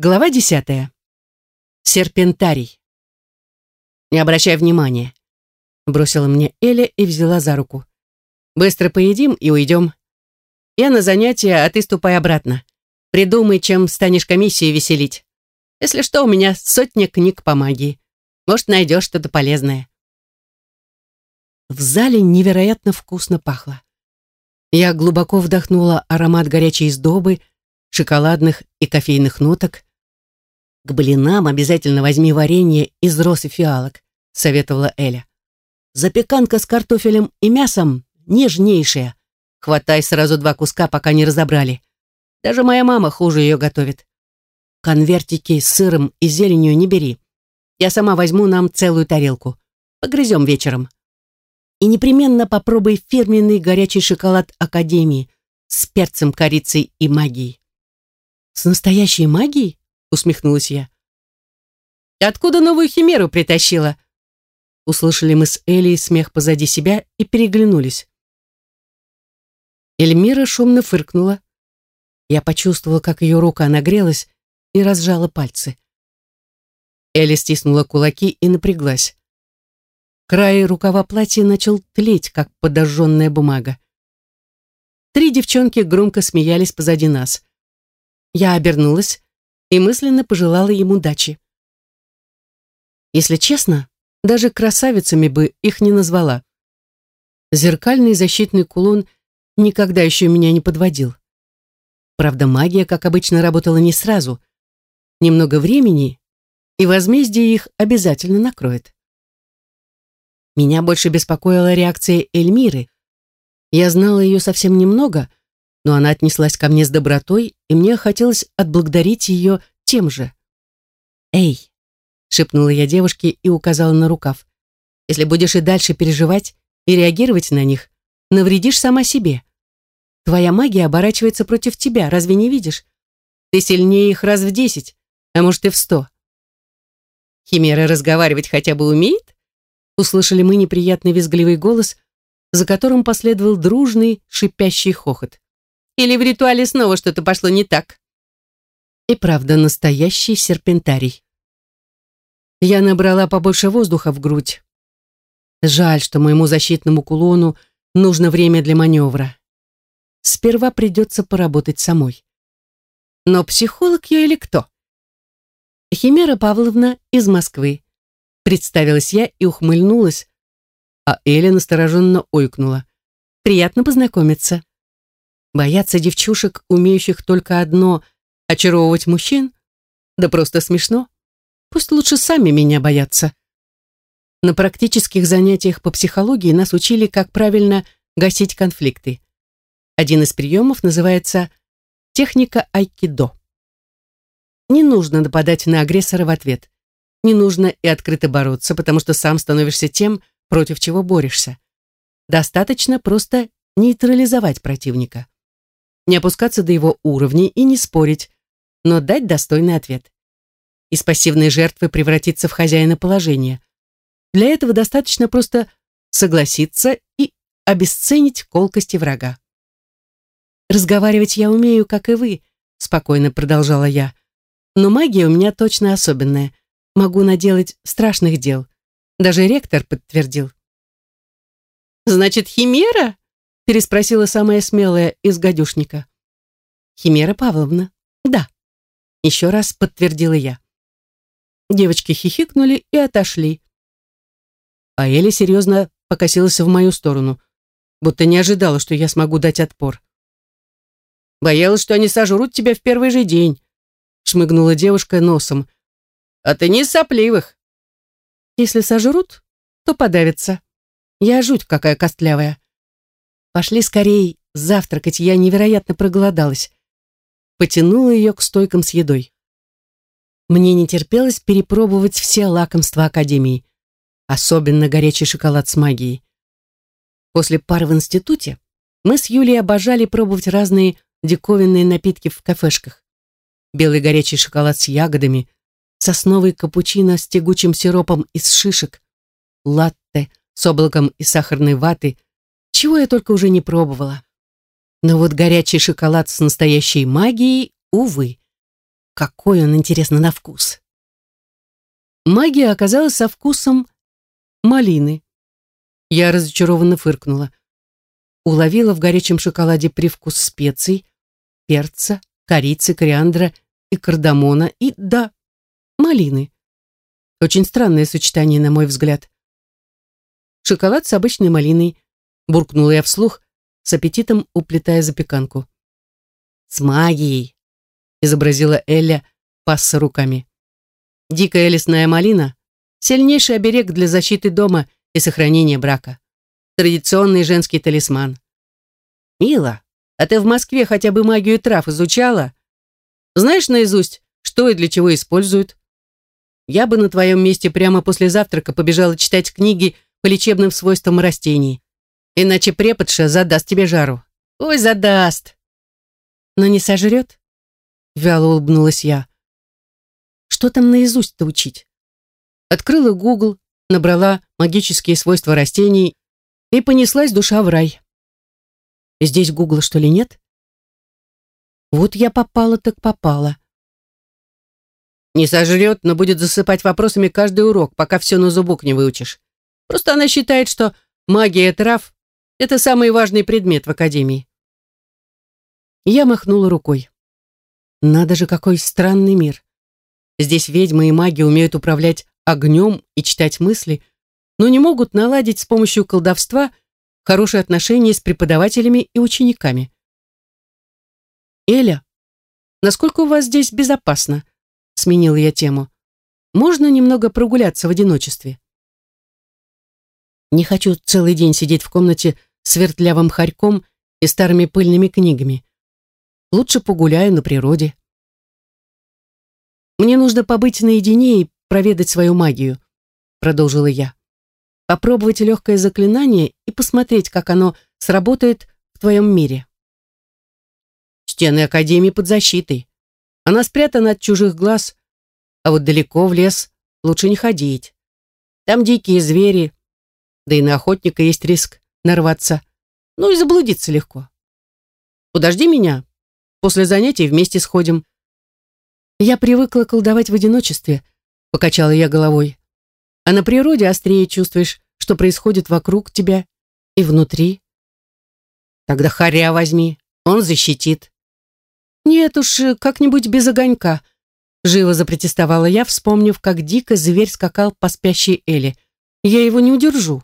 Глава десятая. Серпентарий. «Не обращай внимания», — бросила мне Эля и взяла за руку. «Быстро поедим и уйдем. Я на занятия, а ты ступай обратно. Придумай, чем станешь комиссию веселить. Если что, у меня сотня книг по магии. Может, найдешь что-то полезное». В зале невероятно вкусно пахло. Я глубоко вдохнула аромат горячей сдобы, шоколадных и кофейных ноток, «К блинам обязательно возьми варенье из роз и фиалок», — советовала Эля. «Запеканка с картофелем и мясом нежнейшая. Хватай сразу два куска, пока не разобрали. Даже моя мама хуже ее готовит. Конвертики с сыром и зеленью не бери. Я сама возьму нам целую тарелку. Погрызем вечером. И непременно попробуй фирменный горячий шоколад Академии с перцем, корицей и магией». «С настоящей магией?» Усмехнулась я. «Откуда новую химеру притащила?» Услышали мы с Элей смех позади себя и переглянулись. Эльмира шумно фыркнула. Я почувствовала, как ее рука нагрелась и разжала пальцы. Элли стиснула кулаки и напряглась. Край рукава платья начал тлеть, как подожженная бумага. Три девчонки громко смеялись позади нас. Я обернулась и мысленно пожелала ему удачи. Если честно, даже красавицами бы их не назвала. Зеркальный защитный кулон никогда еще меня не подводил. Правда, магия, как обычно, работала не сразу. Немного времени, и возмездие их обязательно накроет. Меня больше беспокоила реакция Эльмиры. Я знала ее совсем немного, но она отнеслась ко мне с добротой, и мне хотелось отблагодарить ее тем же. «Эй!» — шепнула я девушке и указала на рукав. «Если будешь и дальше переживать и реагировать на них, навредишь сама себе. Твоя магия оборачивается против тебя, разве не видишь? Ты сильнее их раз в десять, а может и в сто». «Химера разговаривать хотя бы умеет?» Услышали мы неприятный визгливый голос, за которым последовал дружный шипящий хохот. Или в ритуале снова что-то пошло не так? И правда, настоящий серпентарий. Я набрала побольше воздуха в грудь. Жаль, что моему защитному кулону нужно время для маневра. Сперва придется поработать самой. Но психолог я или кто? Химера Павловна из Москвы. Представилась я и ухмыльнулась, а Эля настороженно ойкнула. Приятно познакомиться. Бояться девчушек, умеющих только одно — очаровывать мужчин? Да просто смешно. Пусть лучше сами меня боятся. На практических занятиях по психологии нас учили, как правильно гасить конфликты. Один из приемов называется техника айкидо. Не нужно нападать на агрессора в ответ. Не нужно и открыто бороться, потому что сам становишься тем, против чего борешься. Достаточно просто нейтрализовать противника не опускаться до его уровня и не спорить, но дать достойный ответ. Из пассивной жертвы превратиться в хозяина положения. Для этого достаточно просто согласиться и обесценить колкости врага. «Разговаривать я умею, как и вы», — спокойно продолжала я. «Но магия у меня точно особенная. Могу наделать страшных дел. Даже ректор подтвердил». «Значит, химера?» Переспросила самая смелая из гадюшника. Химера Павловна. Да. Еще раз подтвердила я. Девочки хихикнули и отошли. А Эля серьезно покосилась в мою сторону, будто не ожидала, что я смогу дать отпор. «Боялась, что они сожрут тебя в первый же день», шмыгнула девушка носом. «А ты не сопливых». «Если сожрут, то подавятся. Я жуть какая костлявая. Пошли скорей завтракать, я невероятно проголодалась. Потянула ее к стойкам с едой. Мне не терпелось перепробовать все лакомства Академии, особенно горячий шоколад с магией. После пары в институте мы с Юлей обожали пробовать разные диковинные напитки в кафешках. Белый горячий шоколад с ягодами, сосновый капучино с тягучим сиропом из шишек, латте с облаком из сахарной ваты – чего я только уже не пробовала. Но вот горячий шоколад с настоящей магией, увы. какой он, интересно, на вкус. Магия оказалась со вкусом малины. Я разочарованно фыркнула. Уловила в горячем шоколаде привкус специй, перца, корицы, кориандра и кардамона, и, да, малины. Очень странное сочетание, на мой взгляд. Шоколад с обычной малиной, буркнула я вслух, с аппетитом уплетая запеканку. «С магией», — изобразила Эля, пасса руками. «Дикая лесная малина — сильнейший оберег для защиты дома и сохранения брака. Традиционный женский талисман. Мила, а ты в Москве хотя бы магию трав изучала? Знаешь наизусть, что и для чего используют? Я бы на твоем месте прямо после завтрака побежала читать книги по лечебным свойствам растений. Иначе преподша задаст тебе жару. Ой, задаст. Но не сожрет? Вяло улыбнулась я. Что там наизусть-то учить? Открыла Google, набрала магические свойства растений и понеслась душа в рай. Здесь Гугла, что ли, нет? Вот я попала так попала. Не сожрет, но будет засыпать вопросами каждый урок, пока все на зубок не выучишь. Просто она считает, что магия трав это самый важный предмет в академии. Я махнула рукой. Надо же, какой странный мир. Здесь ведьмы и маги умеют управлять огнем и читать мысли, но не могут наладить с помощью колдовства хорошие отношения с преподавателями и учениками. «Эля, насколько у вас здесь безопасно?» — сменила я тему. «Можно немного прогуляться в одиночестве?» Не хочу целый день сидеть в комнате с вертлявым хорьком и старыми пыльными книгами. Лучше погуляю на природе. Мне нужно побыть наедине и проведать свою магию, продолжила я. Попробовать легкое заклинание и посмотреть, как оно сработает в твоем мире. Стены Академии под защитой. Она спрятана от чужих глаз, а вот далеко в лес лучше не ходить. Там дикие звери, да и на охотника есть риск нарваться. Ну и заблудиться легко. Подожди меня. После занятий вместе сходим. Я привыкла колдовать в одиночестве, покачала я головой. А на природе острее чувствуешь, что происходит вокруг тебя и внутри. Тогда Харя возьми, он защитит. Нет уж, как-нибудь без огонька. Живо запротестовала я, вспомнив, как дико зверь скакал по спящей Эле. Я его не удержу.